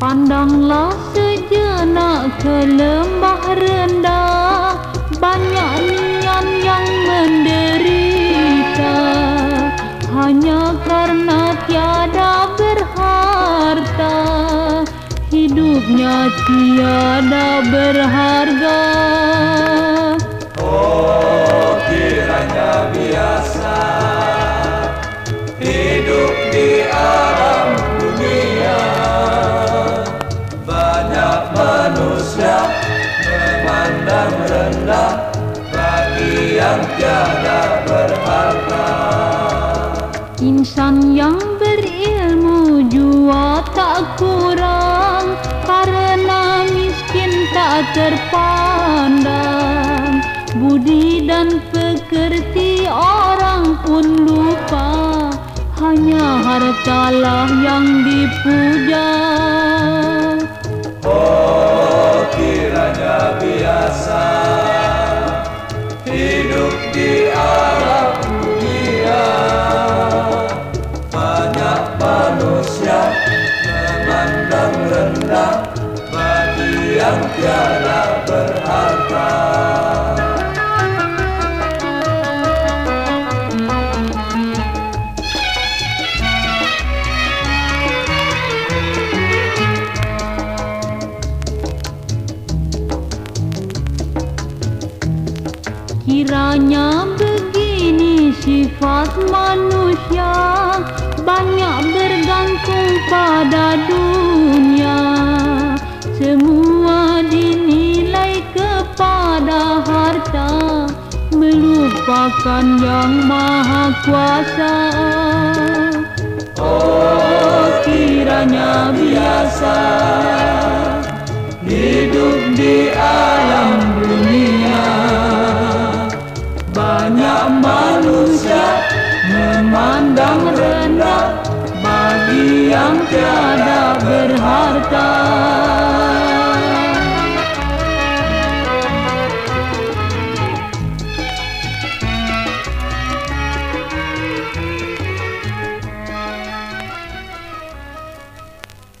Pandanglah sejenak ke lembah rendah. Banyak nian yang menderita. Hanya karena tiada berharta. Hidupnya tiada berharga Insan yang berilmu jua tak kurang Karena miskin tak terpandang. Budi dan pekerti orang pun lupa Hanya hartalah yang dipuja manusia memandang rendah Bagi yang tiada berharga. Kiranya begini sifat manusia Banyak bergantung pada dunia Semua dinilai kepada harta Melupakan yang maha kuasa. Oh kiranya biasa Hidup di alam yang tiada đã.